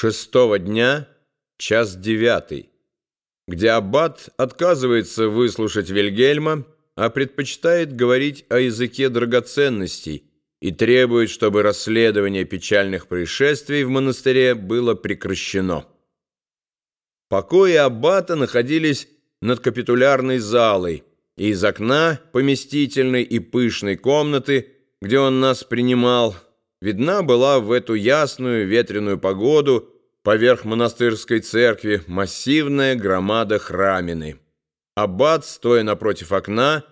Шестого дня, час девятый, где аббат отказывается выслушать Вильгельма, а предпочитает говорить о языке драгоценностей и требует, чтобы расследование печальных происшествий в монастыре было прекращено. Покои аббата находились над капитулярной залой, и из окна поместительной и пышной комнаты, где он нас принимал, видна была в эту ясную ветреную погоду поверх монастырской церкви массивная громада храмины. Аббат, стоя напротив окна,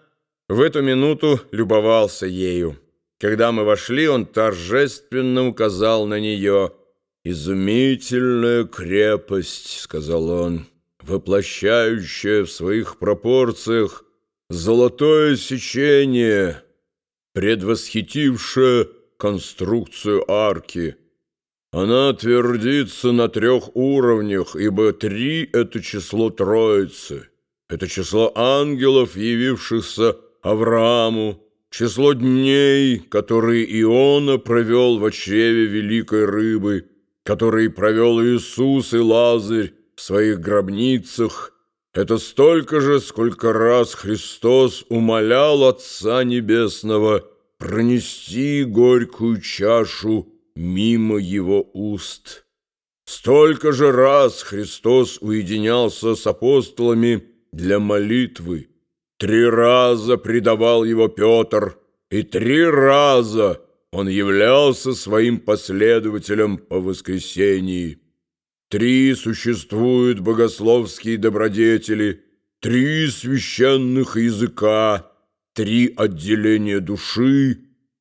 в эту минуту любовался ею. Когда мы вошли, он торжественно указал на нее. «Изумительная крепость», — сказал он, — «воплощающая в своих пропорциях золотое сечение, предвосхитившее конструкцию арки. Она твердится на трех уровнях, ибо три — это число Троицы. Это число ангелов, явившихся Аврааму, число дней, которые Иона провел в чреве великой рыбы, которые провел Иисус и Лазарь в своих гробницах. Это столько же, сколько раз Христос умолял Отца Небесного — пронести горькую чашу мимо его уст. Столько же раз Христос уединялся с апостолами для молитвы. Три раза предавал его Петр, и три раза он являлся своим последователем по воскресении. Три существуют богословские добродетели, три священных языка, три отделения души,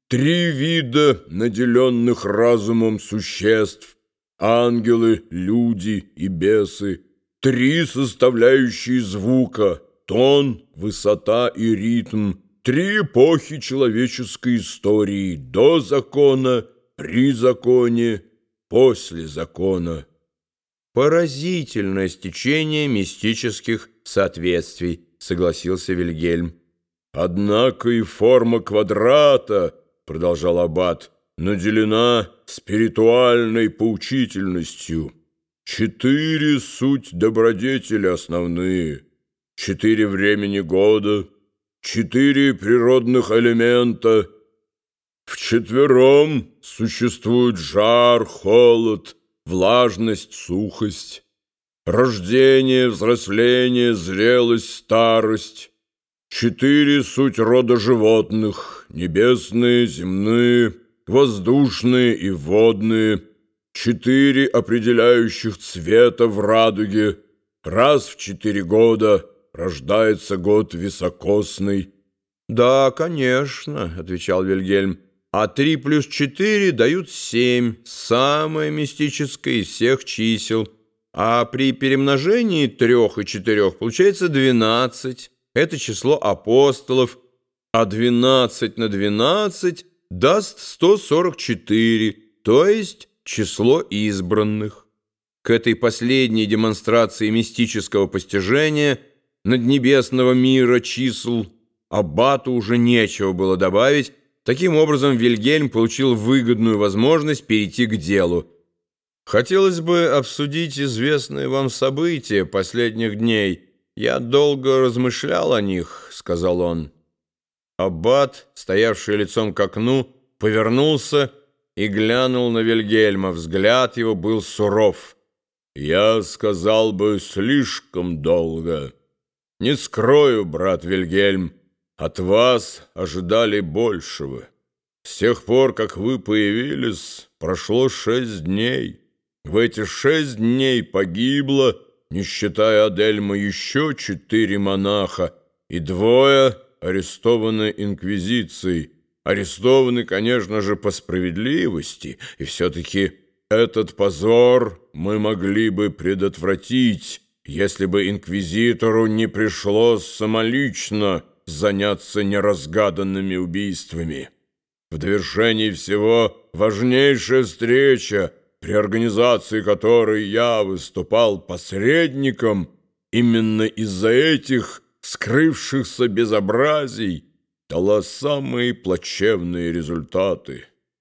три вида наделенных разумом существ, ангелы, люди и бесы, три составляющие звука, тон, высота и ритм, три эпохи человеческой истории до закона, при законе, после закона. Поразительное стечение мистических соответствий, согласился Вильгельм. Однако и форма квадрата, продолжал аббат, наделена спиритуальной поучительностью. Четыре суть добродетели основные, четыре времени года, четыре природных элемента. Вчетвером существуют жар, холод, влажность, сухость, рождение, взросление, зрелость, старость. Четыре суть рода животных — небесные, земные, воздушные и водные. Четыре определяющих цвета в радуге. Раз в четыре года рождается год високосный. «Да, конечно», — отвечал Вильгельм. «А три плюс четыре дают семь, самое мистическое из всех чисел. А при перемножении трех и четырех получается двенадцать» это число апостолов, а 12 на 12 даст 144, то есть число избранных. К этой последней демонстрации мистического постижения наднебесного мира чисел Аббату уже нечего было добавить, Таким образом, Вильгельм получил выгодную возможность перейти к делу. Хотелось бы обсудить известные вам события последних дней – «Я долго размышлял о них», — сказал он. Аббат, стоявший лицом к окну, повернулся и глянул на Вильгельма. Взгляд его был суров. «Я сказал бы, слишком долго. Не скрою, брат Вильгельм, от вас ожидали большего. С тех пор, как вы появились, прошло шесть дней. В эти шесть дней погибло не считая Адельма, еще четыре монаха, и двое арестованы инквизицией. Арестованы, конечно же, по справедливости, и все-таки этот позор мы могли бы предотвратить, если бы инквизитору не пришлось самолично заняться неразгаданными убийствами. В довершении всего важнейшая встреча — при организации которой я выступал посредником, именно из-за этих скрывшихся безобразий дала самые плачевные результаты.